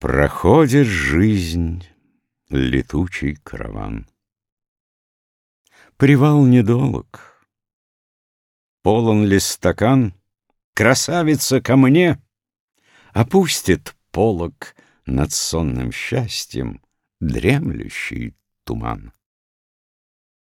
Проходит жизнь, летучий караван. Привал недолг. Полон ли стакан? Красавица ко мне! Опустит полог над сонным счастьем Дремлющий туман.